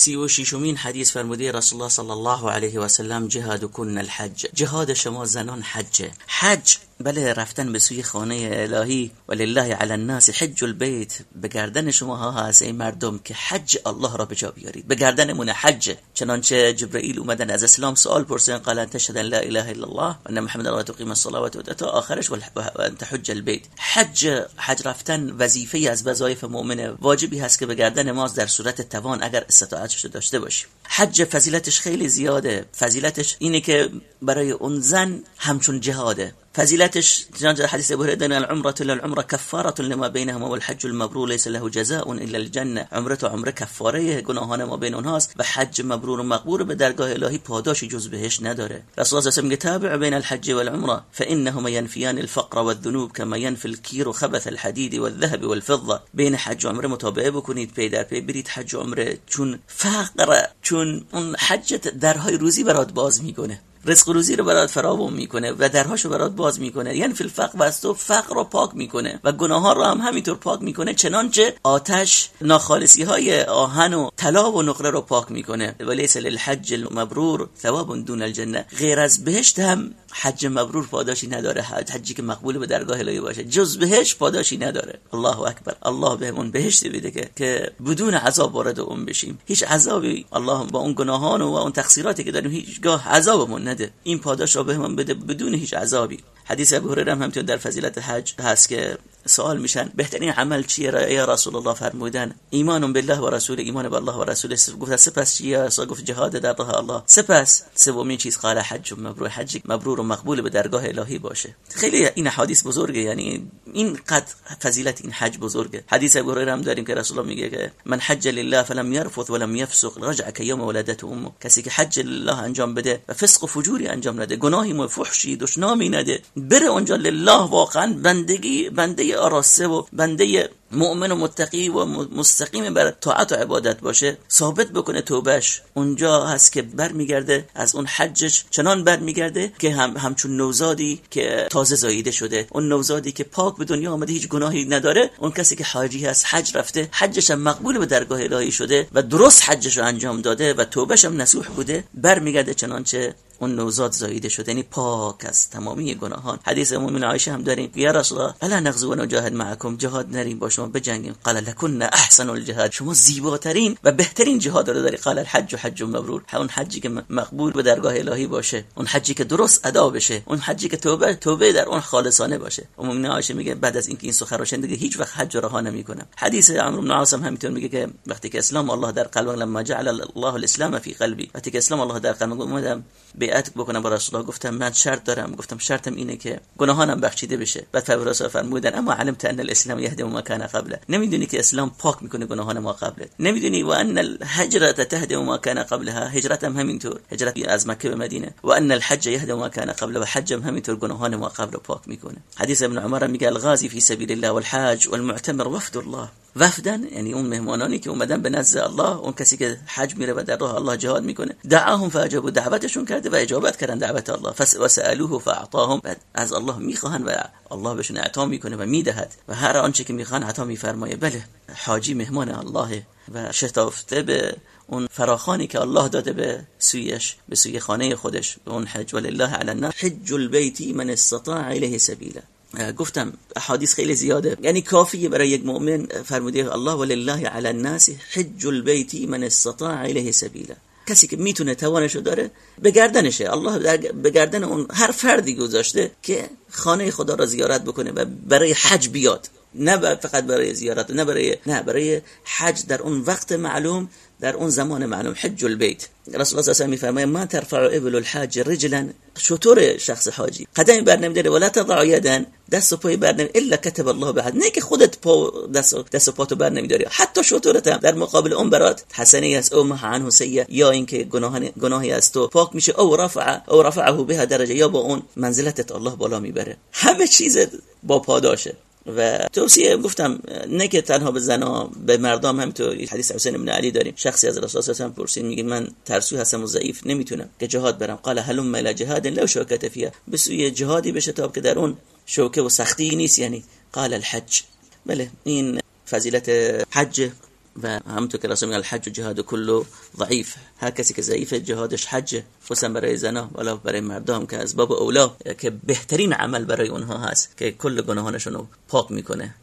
سی و شیشمین حدیث فرموده رسول الله صلی الله علیه و سلم جهاد کن الحج. جهاد شما زنان حج حج بله رفتن به سوی خانه الهی. ولله علی الناس حج البیت. به گردن شما ها هست ای مردم که حج الله را به جا بیارید. به گردنمون حج. چنانچه جبرئیل اومدن از اسلام سوال پرسیدن قال انت تشهد لا اله الا الله و ان محمد را تقیم الصلاه و تا آخرش و انت حج البیت. حج حج رفتن وظیفه از وظایف مؤمنه. واجبی هست که به گردن ما در صورت توان اگر استطاعتش داشته باشیم. حج فضیلتش خیلی زیاده. فضیلتش اینه که برای اون زن همچون جهاده. فضیلتش چند حدیث ابو هريره العمرة إلى العمرة كفارة لما بينهما والحج المبرور ليس له جزاء إلا الجنة عمره عمره کفاره گناهان ما بین اونهاست و حج مبرور و مقبول به درگاه الهی پاداشی جز بهشت نداره. رسول الله صلی تابعوا بين الحج والعمرة فانهما ينفيان الفقر والذنوب كما ينفي الكير خبث الحديد والذهب والفضة بین حج و عمره متابعه بکنید پی در پی برید حج عمره چون فقر چون اون حج درهای روزی برات باز می‌کنه رزق و روزی رو برات فراوان می‌کنه و درهاشو برات باز می‌کنه. ينفي الفقر و تو فقر رو پاک می‌کنه و گناه ها رو هم همینطور پاک می‌کنه چنانچه آتش ناخالصی های آهن و طلا و نقره رو پاک می‌کنه. ولیس للحج المبرور ثواب دون الجنه. غیر از بهشت هم حج مبرور پاداشی نداره حج حجی که مقبول به درگاه الهی باشه. جز بهش پاداشی نداره. الله اکبر. الله بهمون بهشت بده که که بدون عذاب وارد اون بشیم. هیچ عذابی الله با اون گناهان و اون تقصیراتی که داریم هیچگاه عذابمون نده. این پاداش رو بهمون بده بدون هیچ عذابی. حدیث ابو هم همینطور در فضیلت حج هست که سوال میشن بهترین عمل چیه؟ یا رسول الله فرمودن ایمان بالله و رسول ایمان به الله و رسول گفت سپس چیه گفت جهاد در راه الله. سپس سومین چیز قال حج مبرور حج مبرور و مقبول به درگاه الهی باشه. خیلی این حدیث بزرگه یعنی این قد فضیلت این حج بزرگه. حدیث ابو هریره هم داریم که رسول الله میگه که من حج لله فلم يرفث ولم يفسق رجع كيوم ولدته امه کسی که حج لله انجام بده و فسق و فجوری انجام نده گناهی و فحشی دشنامی نده بره اونجا لله واقعا بندگی بنده آراسته و بنده مؤمن و متقی و مستقیم بر طاعت و عبادت باشه ثابت بکنه توبش اونجا هست که برمیگرده از اون حجش چنان برمیگرده که هم همچون نوزادی که تازه زاییده شده. اون نوزادی که پاک به دنیا آمده هیچ گناهی نداره. اون کسی که حاجی هست حج رفته حجش هم مقبول به درگاه الهی شده و درست حجش رو انجام داده و توبش هم نصوح بوده برمیگرده چنانچه اون نوزاد زاییده شده یعنی پاک از تمامی گناهان. حدیث مومن عایشه هم داریم. یا رسول الله الا نغزو و نجاهد معکم. جهاد نریم با شما. بجنگیم. قال لكن احسن الجهاد. شما زیباترین و بهترین جهاد رو داری قال الحج حج مبرور. اون حجی که مقبول به درگاه الهی باشه. اون حجی که درست ادا بشه. اون حجی که توبه توبه در اون خالصانه باشه. مومن عایشه میگه بعد از اینکه این سخن رو شنید هیچ وقت حج رها نمی‌کنم. حدیث عمرو بن هم همینطور میگه که وقتی که اسلام الله در قلبم لما جعل الله الاسلام في قلبي وقتی که اسلام الله در قلبم اومدم بیعت بکنم. با رسول الله گفتم من شرط دارم. گفتم شرطم اینه که گناهانم بخشیده بشه. بعد رسول فرمودن اما علمت ان الاسلام یهدم ما کان قبله. نمی‌دونی که اسلام پاک می‌کنه گناهان ما قبله. نمی‌دونی و ان الهجره تهدم ما کان قبلها. هجرت هم همینطور. هجرت از مکه به مدینه. و ان الحج یهدم ما کان قبله. و حج هم همینطور گناهان ما قبل پاک می‌کنه. حدیث ابن عمر میگه الغازی فی سبیل الله والحاج والمعتمر وفد الله. وفدن یعنی اون مهمانانی که اومدن به نزد الله اون کسی که حج میره و در راه الله جهاد می‌کنه دعاهم فاجابوا دعوتشون کرده و اجابت کردن دعوت الله. فس وسالوه فاعطاهم. از الله می‌خواهن و الله بهشون اعطا می‌کنه و می‌دهد. و هر آنچه که می‌خوان عطا میفرمایه. بله حاجی مهمان الله و شتافته به اون فراخانی که الله داده به سویش به سوی خانه خودش به اون حج. ولله علی الناس. حج البیت من استطاع الیه سبیلا. گفتم احادیث خیلی زیاده. یعنی کافیه برای یک مؤمن فرموده الله ولله علی الناس حج البیت من استطاع الیه سبیلا. کسی که می‌تونه توانشو داره به گردنشه. الله به گردن اون هر فردی گذاشته که خانه خدا را زیارت بکنه و برای حج بیاد. نه فقط برای زیارت نه برای نه برای حج در اون وقت معلوم در اون زمان معلوم. حج البیت. رسول الله صلی الله علیه و ما ترفع ابل الحاج رجلا. شطور شخص حاجی؟ قدمی بر نمیداره ولا تضع یدا دست و پای بر نمی الا كتب الله بعد. نه که خودت پا دست دست و پاتو بر نمیداری. حتی شطورت هم. در مقابل اون برات حسنه است. او مح عنه سیئه یا اینکه گناهان گناهی از تو پاک میشه. او رفع او رفعه بها درجه. یا با اون منزلتت الله بالا می‌بره. همه چیز با پاداشه و توصیه گفتم نه که تنها به زنا به مردم همینطور حدیث حسین بن علی داریم. شخصی از رسول الله صلی پرسید. میگه من ترسو هستم و ضعیف نمی‌تونم که جهاد برم. قال هلم الى جهاد لو شوکت فيها به سوی جهادی بشه تا که در اون شوکه و سختی نیست یعنی قال الحج. بله این فضیلت حج و همونطور که رسول الحج و جهاد کلو ضعیف. هر کسی که ضعیف جهادش حج خصوصا برای زنا ولا برای مردم که از باب اولا که بهترین عمل برای اونها هست که کل گناهانشون رو پاک می‌کنه.